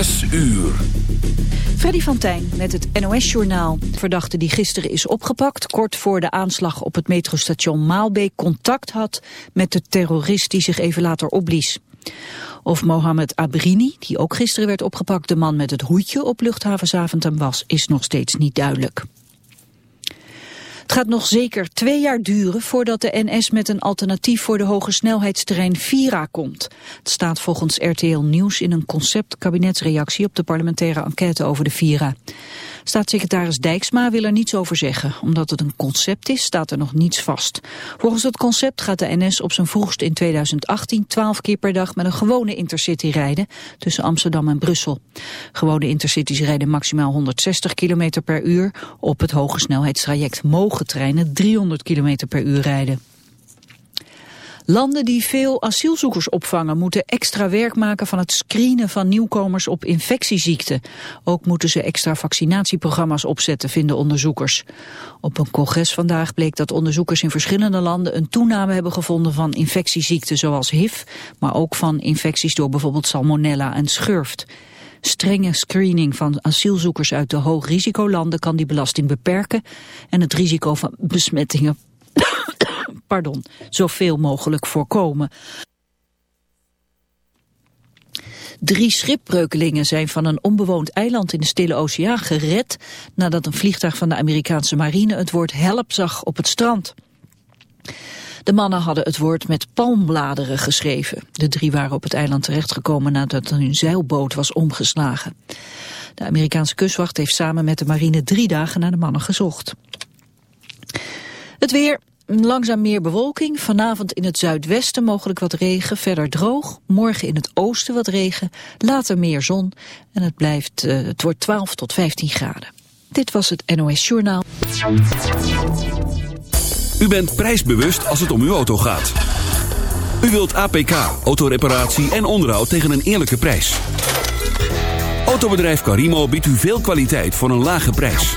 6 uur. Freddy van Tijn met het NOS-journaal. Verdachte die gisteren is opgepakt, kort voor de aanslag op het metrostation Maalbeek contact had met de terrorist die zich even later opblies. Of Mohamed Abrini, die ook gisteren werd opgepakt, de man met het hoedje op luchthaven Zaventem was, is nog steeds niet duidelijk. Het gaat nog zeker twee jaar duren voordat de NS met een alternatief voor de hoge snelheidsterrein Vira komt. Het staat volgens RTL Nieuws in een concept kabinetsreactie op de parlementaire enquête over de Vira. Staatssecretaris Dijksma wil er niets over zeggen. Omdat het een concept is, staat er nog niets vast. Volgens het concept gaat de NS op zijn vroegst in 2018 12 keer per dag met een gewone intercity rijden tussen Amsterdam en Brussel. Gewone intercities rijden maximaal 160 km per uur. Op het hoge snelheidstraject mogen treinen 300 km per uur rijden. Landen die veel asielzoekers opvangen moeten extra werk maken van het screenen van nieuwkomers op infectieziekten. Ook moeten ze extra vaccinatieprogramma's opzetten, vinden onderzoekers. Op een congres vandaag bleek dat onderzoekers in verschillende landen een toename hebben gevonden van infectieziekten zoals HIV, maar ook van infecties door bijvoorbeeld salmonella en schurft. Strenge screening van asielzoekers uit de hoogrisicolanden kan die belasting beperken en het risico van besmettingen pardon, zoveel mogelijk voorkomen. Drie schipbreukelingen zijn van een onbewoond eiland in de Stille Oceaan gered nadat een vliegtuig van de Amerikaanse marine het woord help zag op het strand. De mannen hadden het woord met palmbladeren geschreven. De drie waren op het eiland terechtgekomen nadat hun zeilboot was omgeslagen. De Amerikaanse kustwacht heeft samen met de marine drie dagen naar de mannen gezocht. Het weer, Langzaam meer bewolking, vanavond in het zuidwesten mogelijk wat regen, verder droog. Morgen in het oosten wat regen, later meer zon en het, blijft, uh, het wordt 12 tot 15 graden. Dit was het NOS Journaal. U bent prijsbewust als het om uw auto gaat. U wilt APK, autoreparatie en onderhoud tegen een eerlijke prijs. Autobedrijf Carimo biedt u veel kwaliteit voor een lage prijs.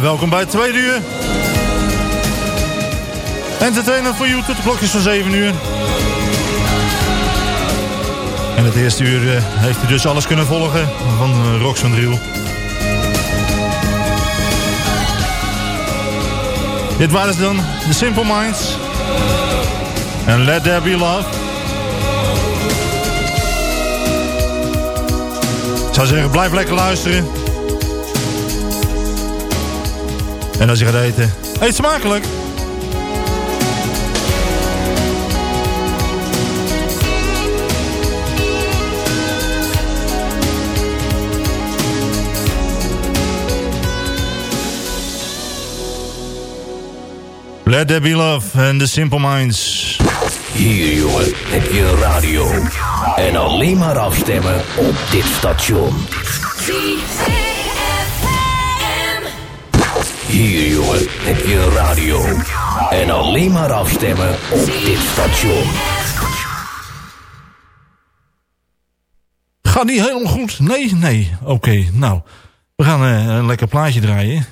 Welkom bij het tweede uur. Entertainment voor you tot de klokjes van 7 uur. En het eerste uur uh, heeft u dus alles kunnen volgen van uh, Rox van Driel. Dit waren ze dan, The Simple Minds. En Let There Be Love. Ik zou zeggen, blijf lekker luisteren. En als je gaat eten, eet smakelijk. Let There Be Love and The Simple Minds. Hier jongen, heb je een radio. En alleen maar afstemmen op dit station. Hier jongen, heb je een radio. En alleen maar afstemmen op dit station. Gaat niet helemaal goed? Nee, nee. Oké, nou. We gaan uh, een lekker plaatje draaien.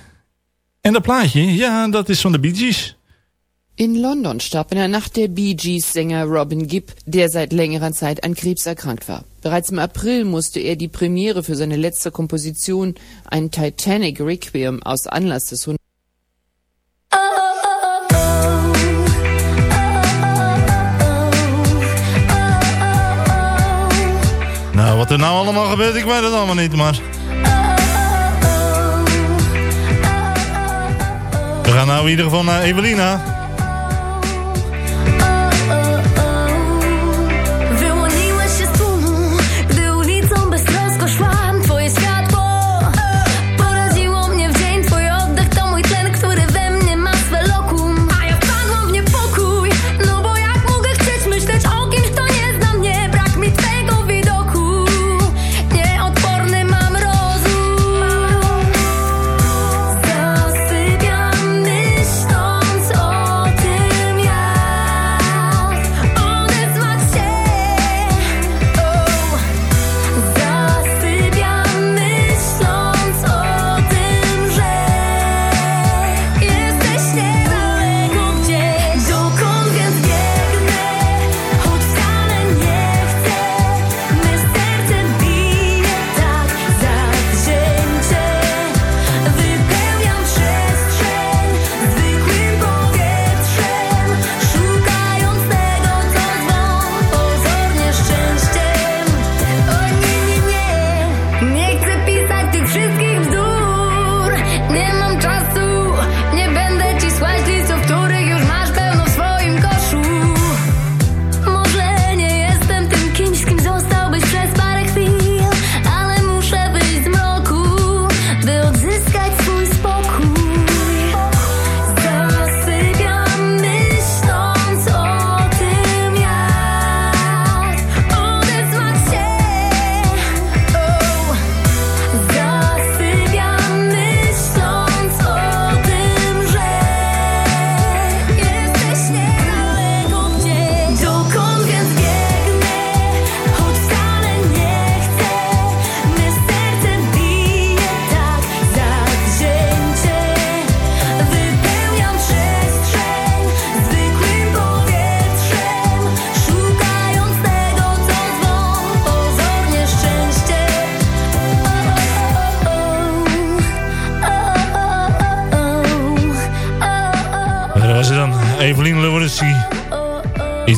En dat plaatje, ja, dat is van de Bee Gees. In London starb in der Nacht der Bee Gees-Sänger Robin Gibb, der seit längerer Zeit an Krebs erkrankt war. Bereits im April musste er die Premiere für seine letzte Komposition, ein Titanic Requiem aus Anlass des Nou, wat er nou allemaal gebeurt, ik weet het allemaal niet, maar... We gaan nou in ieder geval naar Evelina.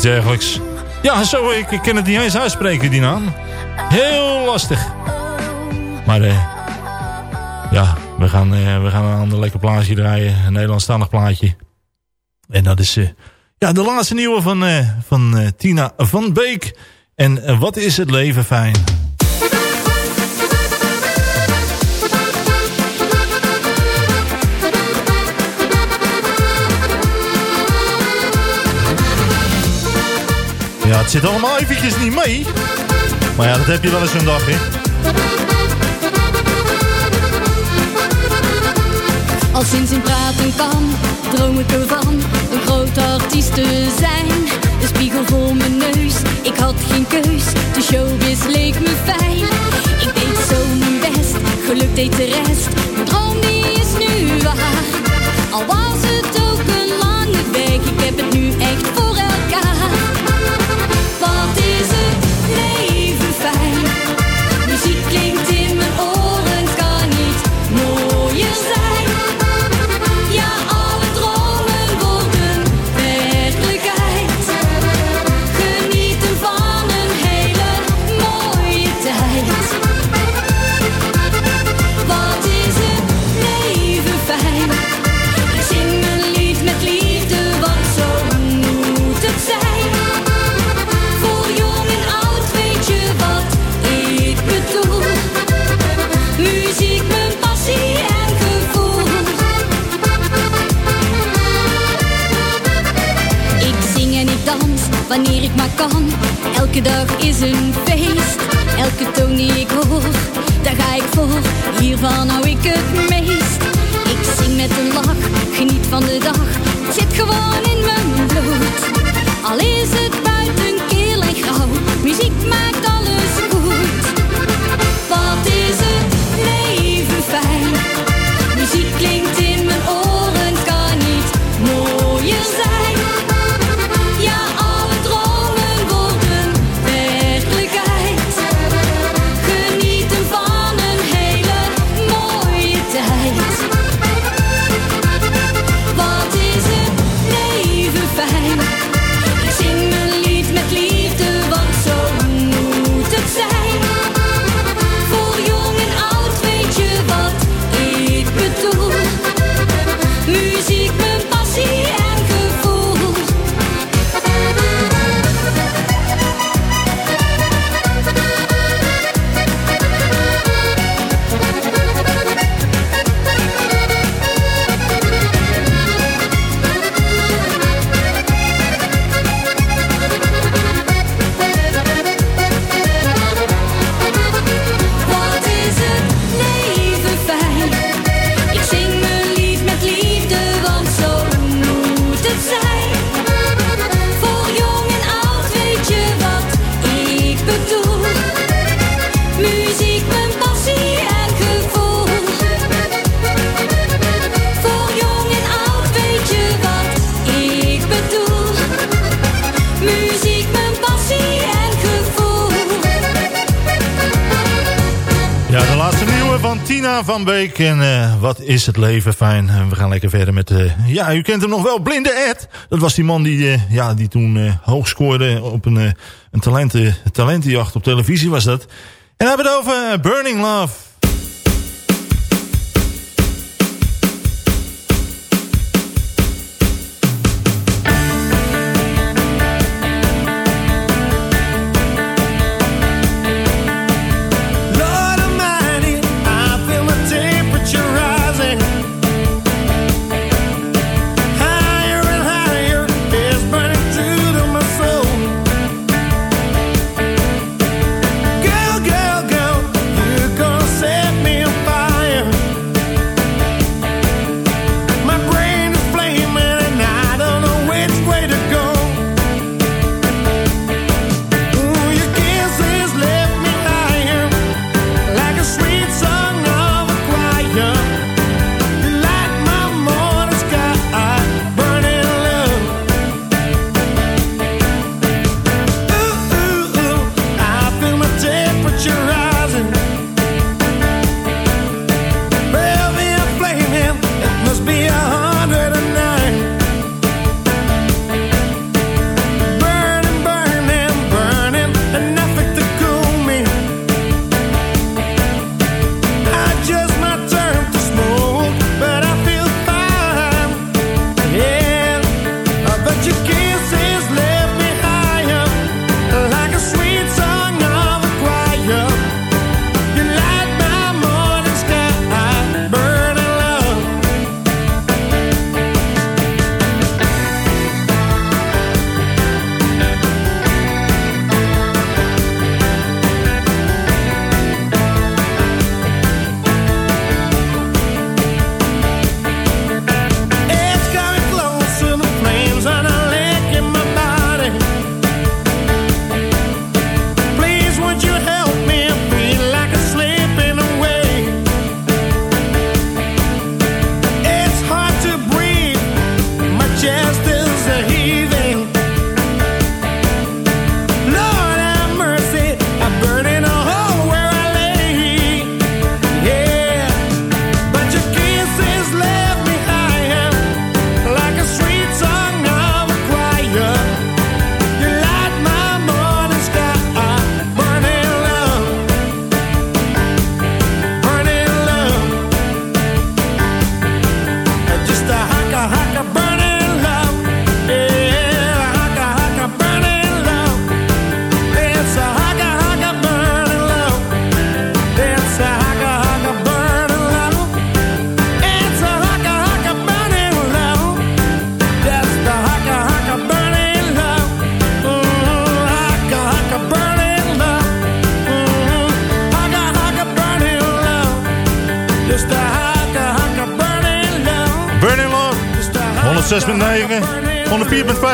Dergelijks. Ja, zo, ik, ik kan het niet eens uitspreken, die naam. Heel lastig. Maar eh, ja, we gaan, uh, we gaan een ander lekker plaatje draaien. Een Nederlandstalig plaatje. En dat is uh, ja, de laatste nieuwe van, uh, van Tina van Beek. En wat is het leven fijn. Ja, het zit allemaal eventjes niet mee. Maar ja, dat heb je wel eens een dag, hè. Al sinds in praten kan, droom ik ervan een grote artiest te zijn. Een spiegel voor mijn neus, ik had geen keus, de showbiz leek me fijn. Ik deed zo mijn best, geluk deed de rest, mijn droom die is nu waar. maar kan. Elke dag is een feest, elke toon die ik hoor En wat is het leven fijn. We gaan lekker verder met, eh, ja, u kent hem nog wel, Blinde Ed. Dat was die man die, eh, ja, die toen eh, hoog scoorde op een, een talenten, talentenjacht op televisie was dat. En hebben het over Burning Love.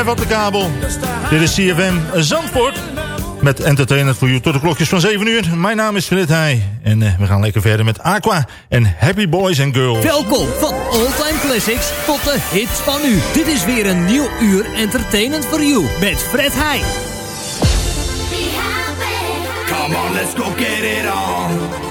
blijf op de kabel. Dit is CFM Zandvoort. Met Entertainment voor You tot de klokjes van 7 uur. Mijn naam is Fred Heij. En eh, we gaan lekker verder met Aqua en Happy Boys and Girls. Welkom van all-time classics tot de hits van nu. Dit is weer een nieuw uur Entertainment voor You met Fred Heij. Come on, let's go get it on.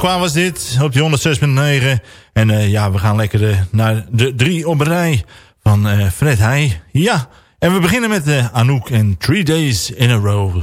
Aqua was dit op die 106.9. En eh, ja, we gaan lekker eh, naar de drie op rij van eh, Fred Heij. Ja, en we beginnen met uh, Anouk en Three Days in a Row.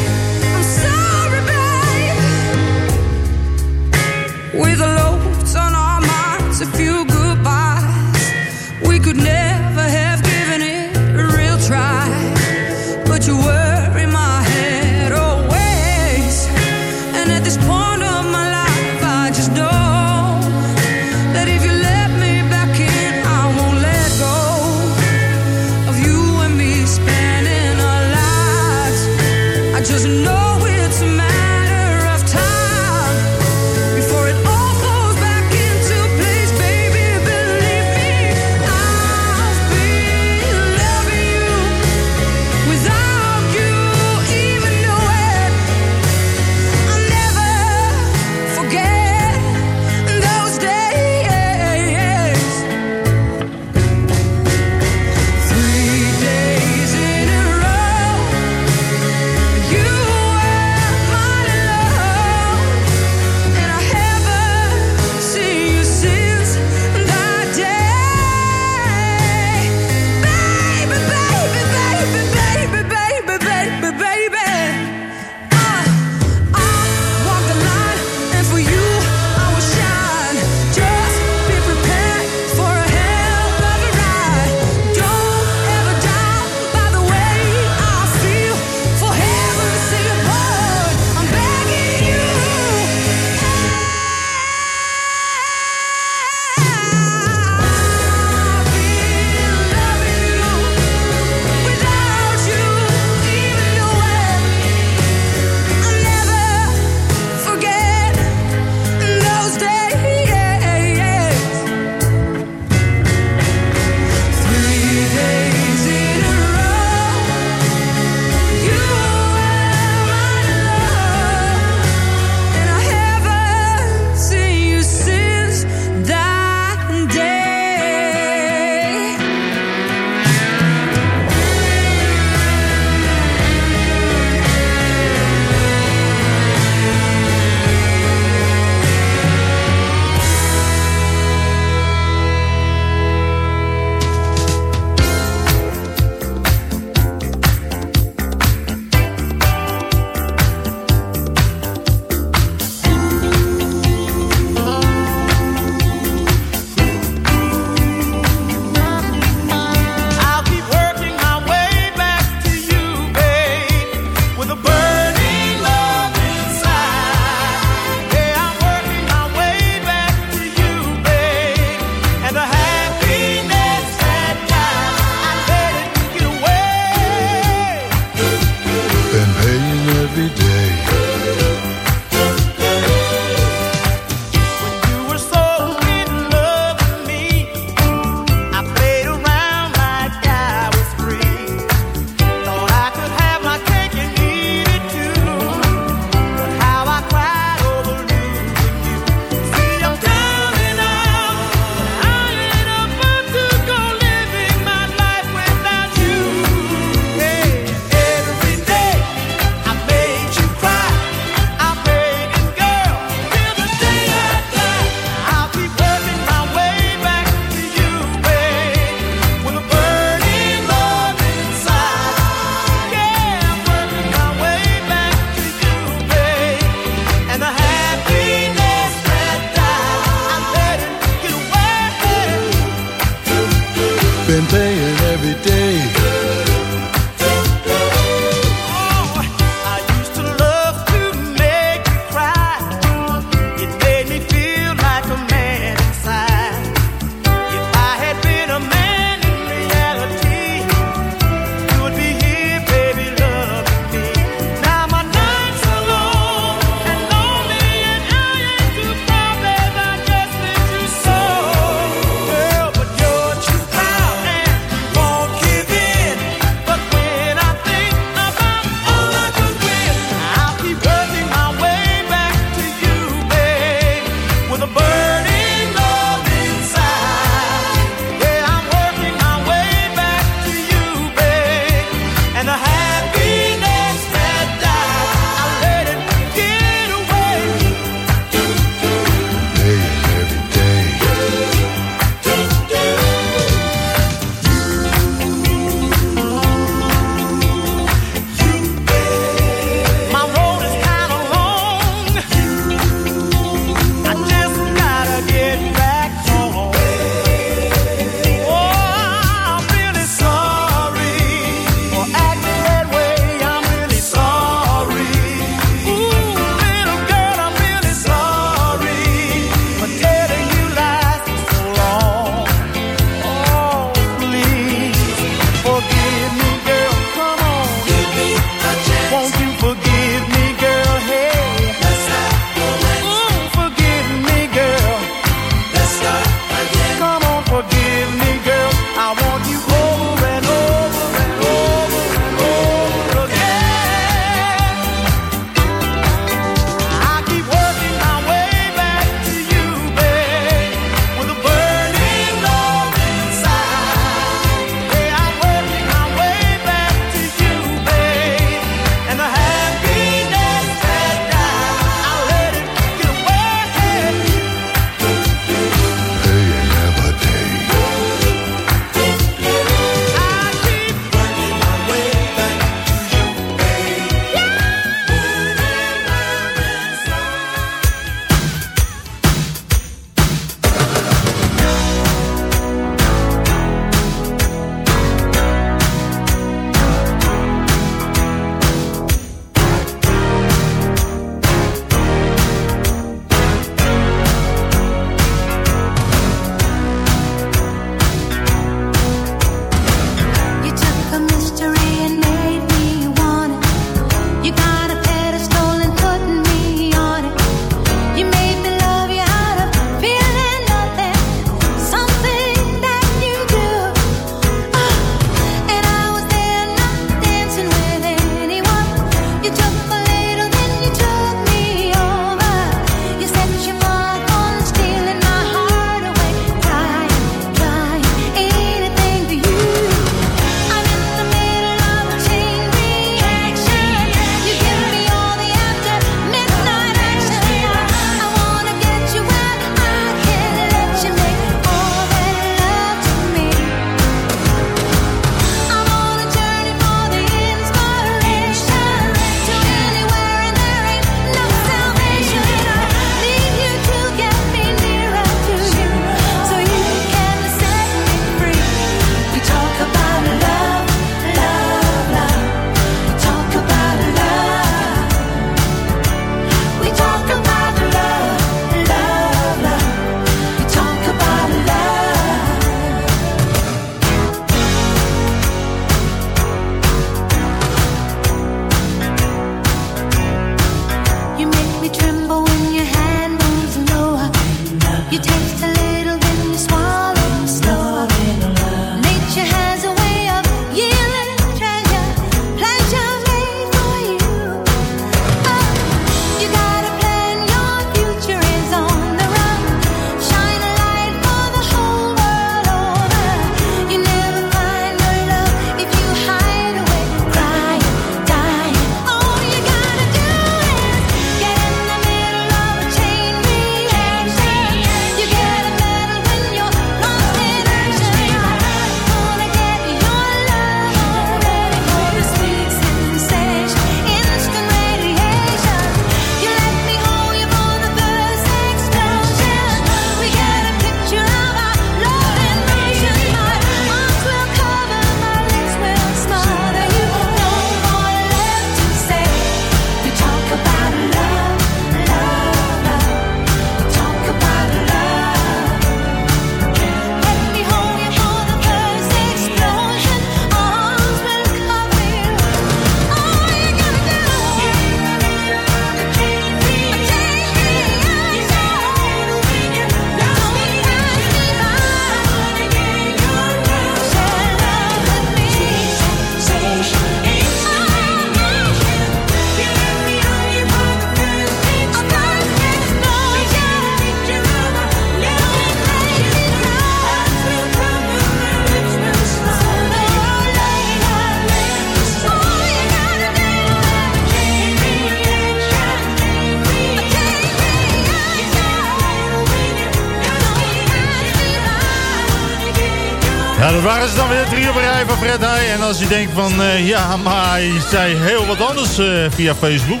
Dat waren ze dan weer drie op rij van Fred Heij. En als u denkt van, eh, ja, maar hij zei heel wat anders eh, via Facebook.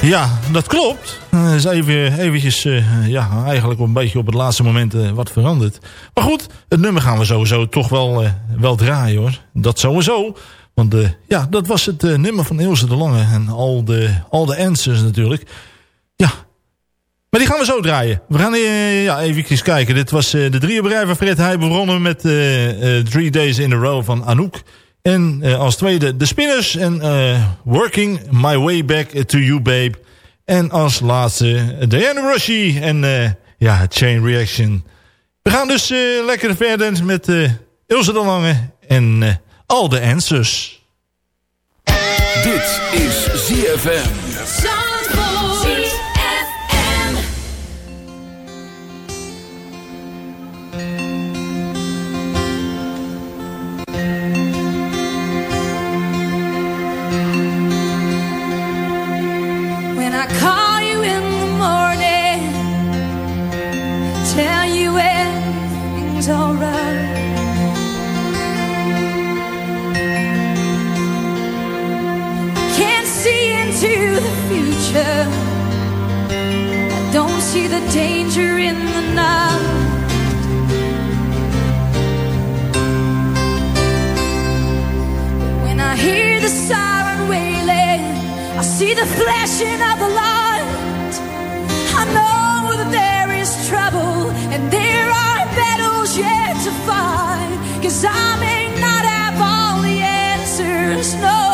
Ja, dat klopt. Eh, is even, eventjes, ja, eigenlijk een beetje op het laatste moment wat veranderd. Maar goed, het nummer gaan we sowieso toch wel, wel draaien hoor. Dat sowieso. Want ja, dat was het nummer van Ilse de Lange. En al de, al de answers natuurlijk. Ja, maar die gaan we zo draaien. We gaan eh, ja, even kijken. Dit was eh, de drie bedrijven van Fred Heij begonnen met eh, eh, Three Days in a Row van Anouk. En eh, als tweede de Spinners en eh, Working My Way Back to You Babe. En als laatste Diana Rushy en eh, ja, Chain Reaction. We gaan dus eh, lekker verder met eh Ilse de Lange en eh, al de answers. Dit is ZFM. Everything's alright. Can't see into the future. I don't see the danger in the night. When I hear the siren wailing, I see the flashing of the light. I know that there is trouble and there yet to fight. Cause I may not have all the answers, no.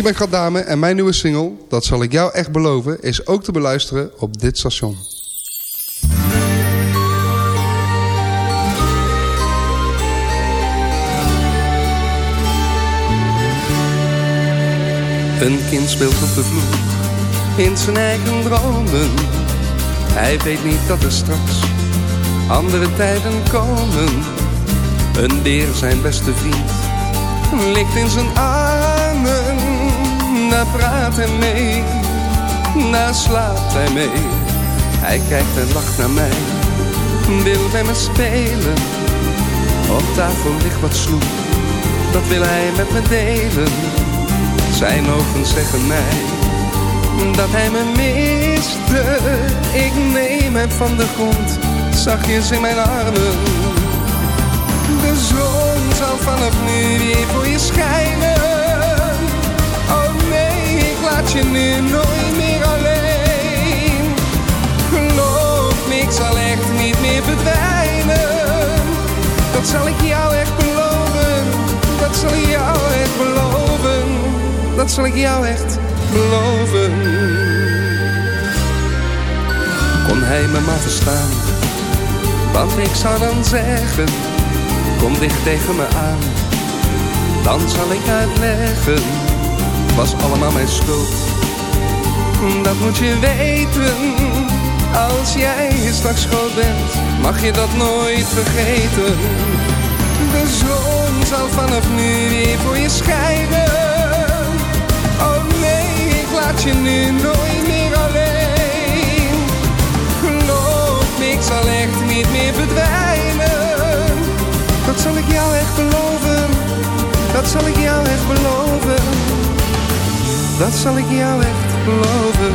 Ik ben Gat Dame en mijn nieuwe single, Dat zal ik jou echt beloven, is ook te beluisteren op dit station. Een kind speelt op de vloer, in zijn eigen dromen. Hij weet niet dat er straks andere tijden komen. Een deer, zijn beste vriend, ligt in zijn armen. Daar praat hij mee, daar slaapt hij mee. Hij kijkt en lacht naar mij, wil bij me spelen. Op tafel ligt wat snoep, dat wil hij met me delen. Zijn ogen zeggen mij dat hij me miste. Ik neem hem van de grond, zachtjes in mijn armen. De zon zal vanaf nu weer voor je schijnen. Je nu nooit meer alleen. Geloof me, ik zal echt niet meer verdwijnen. Dat zal ik jou echt beloven. Dat zal ik jou echt beloven. Dat zal ik jou echt beloven. Kon hij me maar verstaan? Want ik zou dan zeggen, kom dicht tegen me aan. Dan zal ik uitleggen, was allemaal mijn schuld. Dat moet je weten, als jij straks groot bent, mag je dat nooit vergeten. De zon zal vanaf nu weer voor je schijnen. Oh nee, ik laat je nu nooit meer alleen. Geloof ik zal echt niet meer verdwijnen. Dat zal ik jou echt beloven. Dat zal ik jou echt beloven. Dat zal ik jou echt beloven.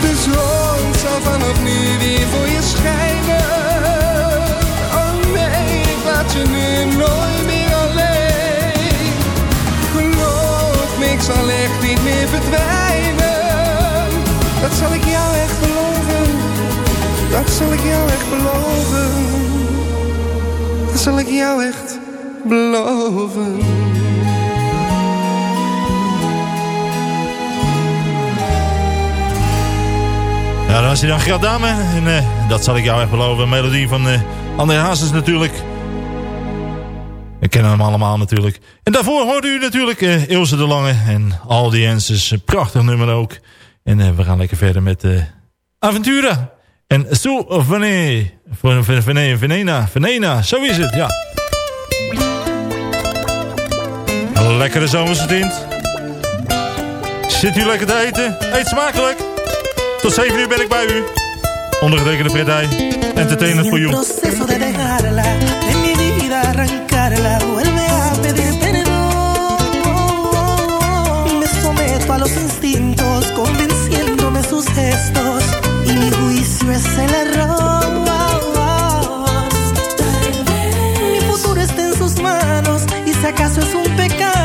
De zon zal vanaf nu weer voor je schijnen. Oh nee, ik laat je nu nooit meer alleen. Geloof me, ik zal echt niet meer verdwijnen. Dat zal ik jou echt beloven. Dat zal ik jou echt beloven. Dat zal ik jou echt beloven. Ja, dan was hij dan Gert Dame. En eh, dat zal ik jou echt beloven. Melodie van uh, André Hazes natuurlijk. We kennen hem allemaal natuurlijk. En daarvoor hoorde u natuurlijk uh, Ilse de Lange en Answers. Een prachtig nummer ook. En we gaan lekker verder met Aventura. En Sue. Vené, Venena, Venena, zo is het, ja. Lekkere zomerse. Zit u lekker te eten? Eet smakelijk. Tot 7 uur ben ik bij u. Ondergetekende Fred Heij. Entertainment for you. proceso de dejarla, de mi vida arrancarla, vuelve a pedir perdón. Me someto a los instintos, convenciéndome sus gestos, y mi juicio es el error. Mi futuro está en sus manos, y si acaso es un pecado,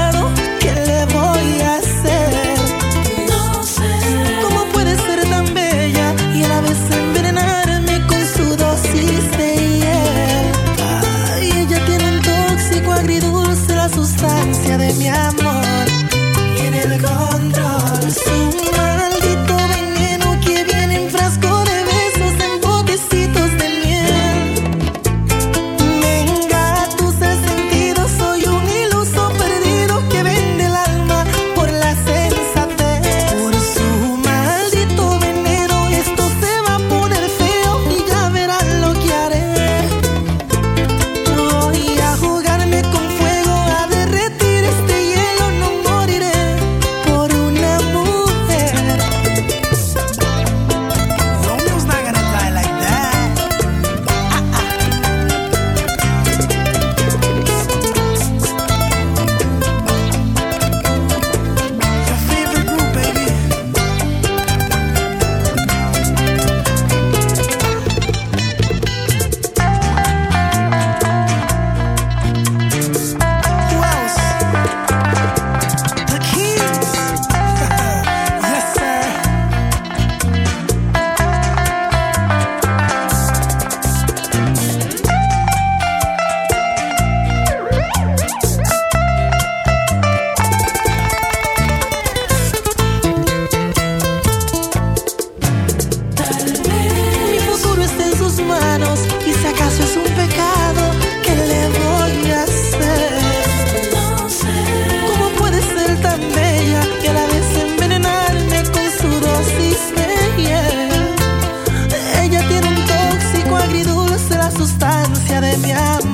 sustancia de mi amor.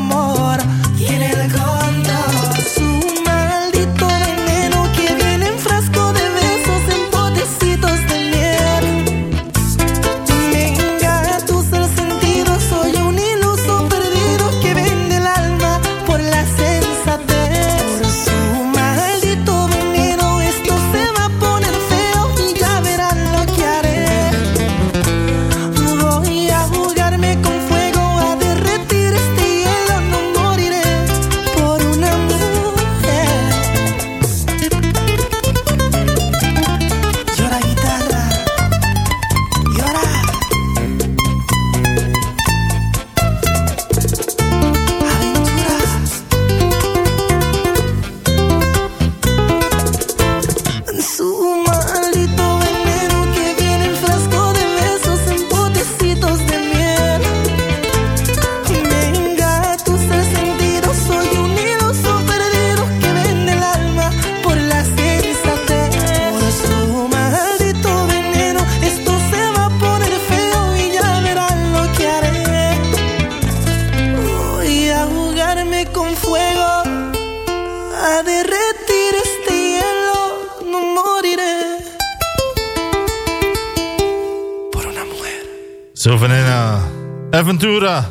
Ventura.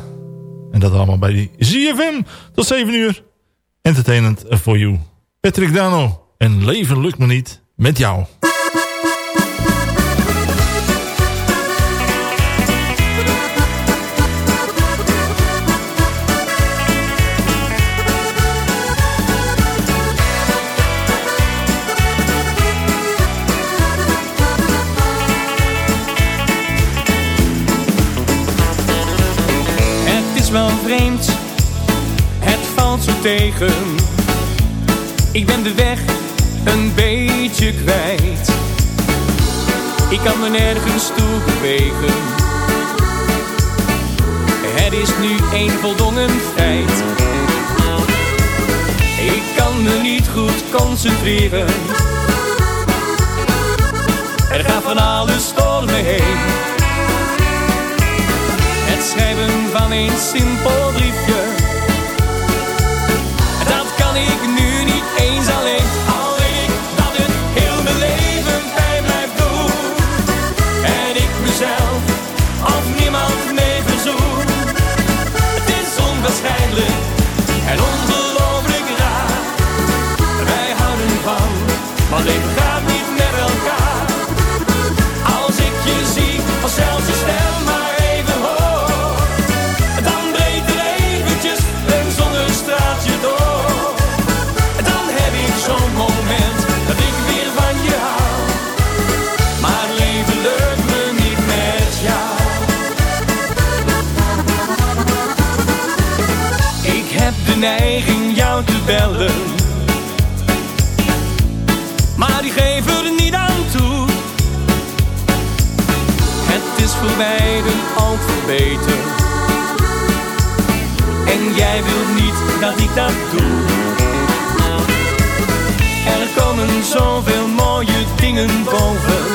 Ik ben de weg een beetje kwijt. Ik kan me nergens toe bewegen. Het is nu een voldongen feit. Ik kan me niet goed concentreren. Er gaat van alles door me heen. Het schrijven van een simpel briefje bellen. Maar die geven er niet aan toe. Het is voor beiden al beter. En jij wilt niet dat ik dat doe. Er komen zoveel mooie dingen boven.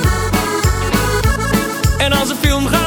En als een film gaat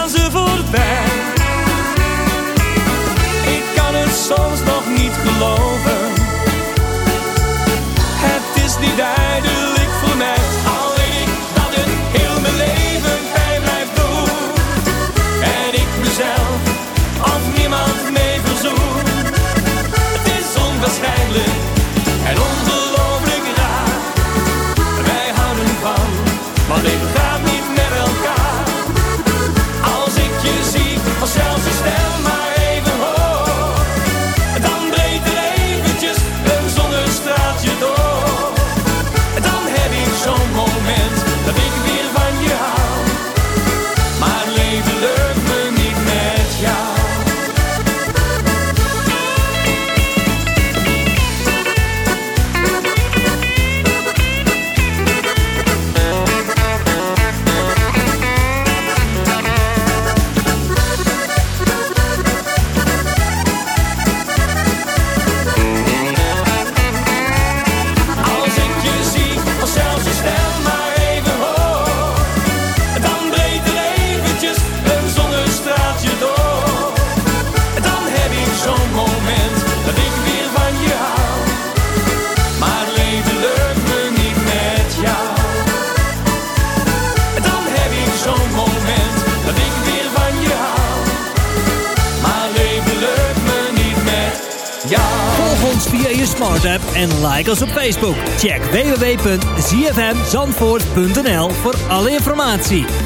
op Facebook. Check www.zfmzandvoort.nl voor alle informatie.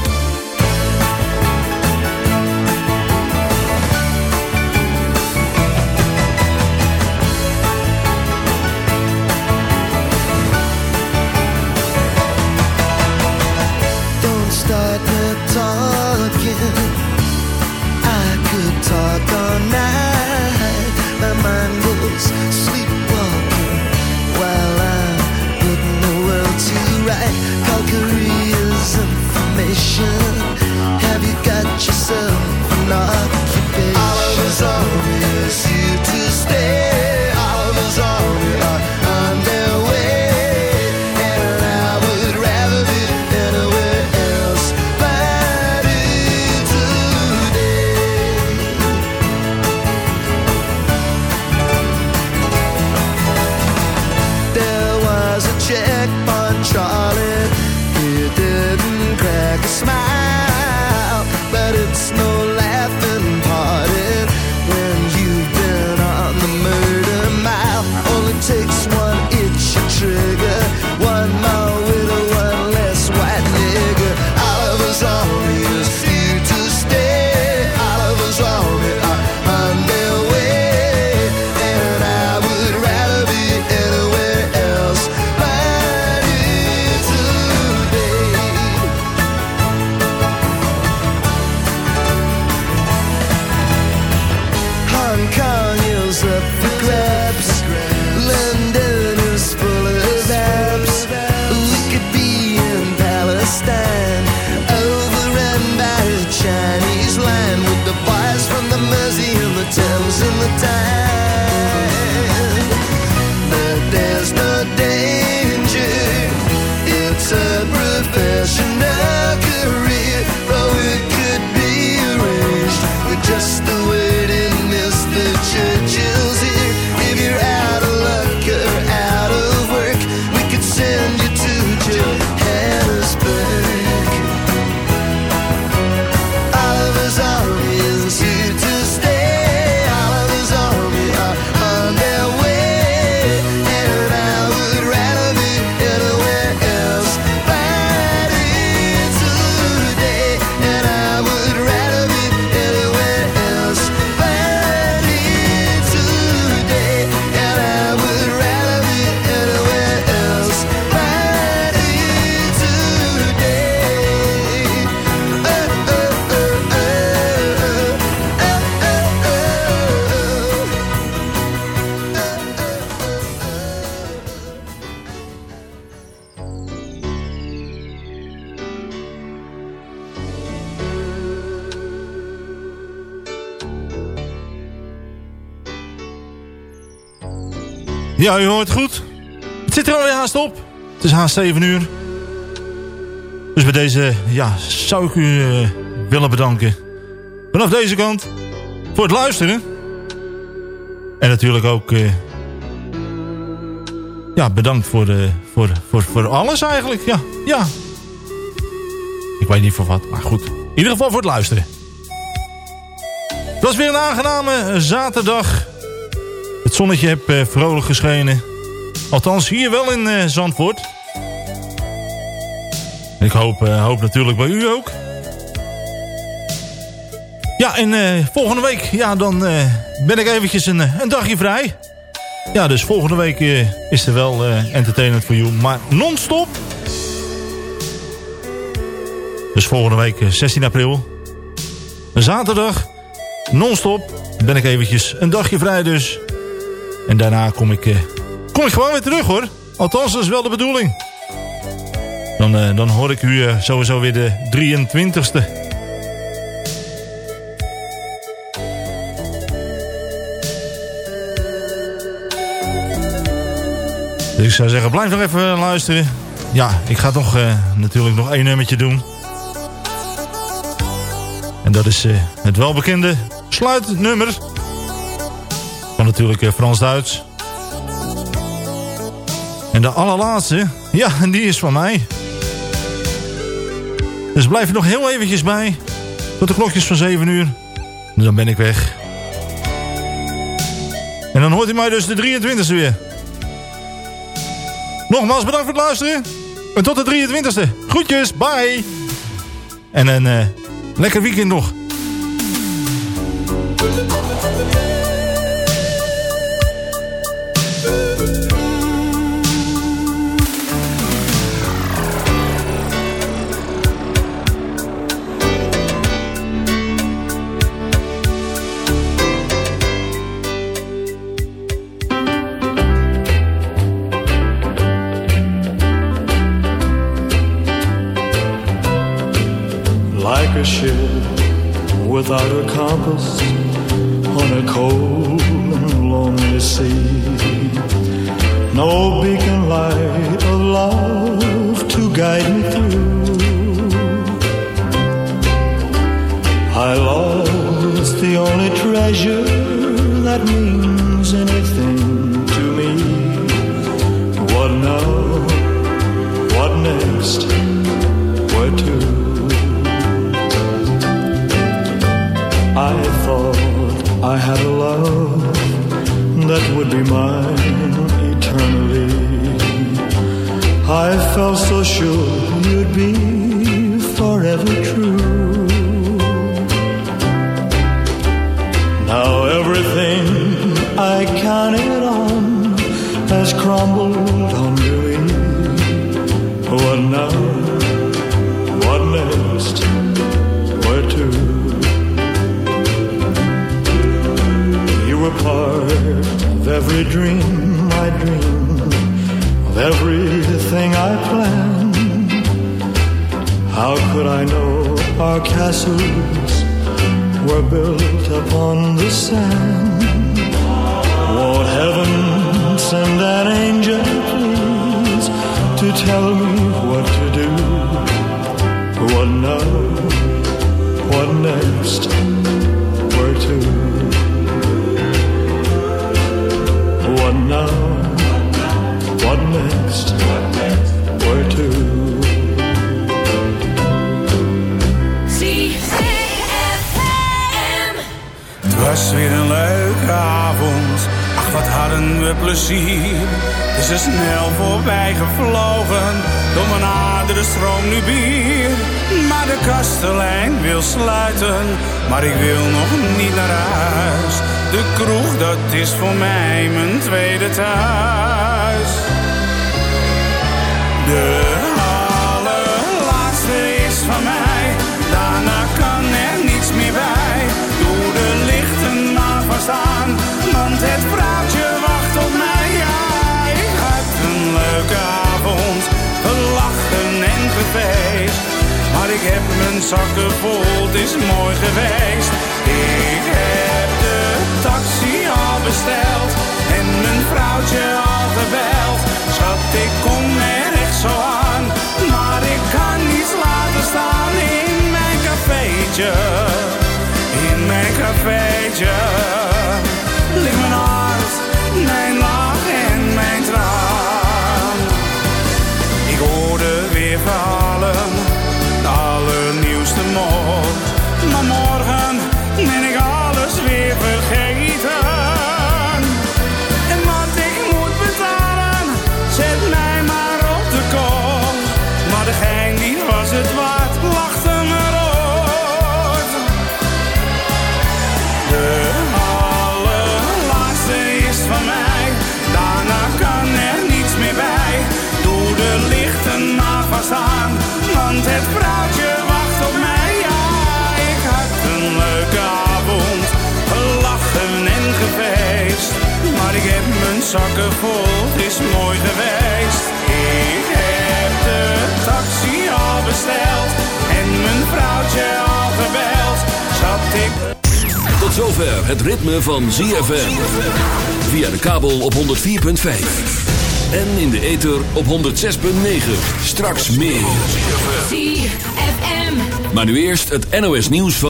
Ja, u hoort goed. Het zit er alweer haast op. Het is haast 7 uur. Dus bij deze ja, zou ik u eh, willen bedanken. Vanaf deze kant. Voor het luisteren. En natuurlijk ook... eh, ja, bedankt voor, voor, voor, voor alles eigenlijk. Ja, ja. Ik weet niet voor wat, maar goed. In ieder geval voor het luisteren. Het was weer een aangename zaterdag. Het zonnetje heeft eh, vrolijk geschenen. Althans, hier wel in eh, Zandvoort. Ik hoop, eh, hoop natuurlijk bij u ook. Ja, en volgende week, ja, dan ben ik eventjes een, een dagje vrij. Ja, dus volgende week is er wel Entertainment for You, maar non-stop. Dus volgende week, eh, 16 april. Een zaterdag, non-stop, ben ik eventjes een dagje vrij dus. En daarna kom ik, eh, kom ik gewoon weer terug hoor. Althans, dat is wel de bedoeling. Dan, eh, dan hoor ik u eh, sowieso weer de 23ste. Dus ik zou zeggen, blijf nog even luisteren. Ja, ik ga toch natuurlijk nog één nummertje doen. En dat is eh, het welbekende sluitnummer. Natuurlijk eh, Frans-Duits. En de allerlaatste, ja, die is van mij. Dus blijf er nog heel eventjes bij. Tot de klokjes van 7 uur. En dan ben ik weg. En dan hoort u mij dus de 23e weer. Nogmaals bedankt voor het luisteren. En tot de 23e. Groetjes, bye. En een eh, lekker weekend nog. Without a compass on a cold and lonely sea. No beacon light of love to guide me through. I lost the only treasure that means anything to me. What now? What next? Where to? Thought I had a love that would be mine eternally. I felt so sure you'd be forever true. Now everything I counted on has crumbled under me. What now? Were part of every dream I dreamed, of everything I planned. How could I know our castles were built upon the sand? Won't heaven send an angel, please, to tell me what to do? What now? What next? Was weer een leuke avond. Ach, wat hadden we plezier. Het is er snel voorbij gevlogen. Door mijn aderen stroom nu bier. Maar de kastelein wil sluiten. Maar ik wil nog niet naar huis. De kroeg, dat is voor mij mijn tweede thuis. Zakken is mooi geweest. Ik heb de taxi al besteld. En mijn vrouwtje al gebeld. Schat, ik kom er echt zo aan. Maar ik kan niets laten staan in mijn cafeetje. In mijn cafeetje. Zakken vol, het is mooi geweest. Ik heb de taxi al besteld en mijn vrouwtje al gebeld. Zat ik Tot zover het ritme van ZFM. Via de kabel op 104.5. En in de ether op 106.9. Straks meer. ZFM. Maar nu eerst het NOS nieuws van...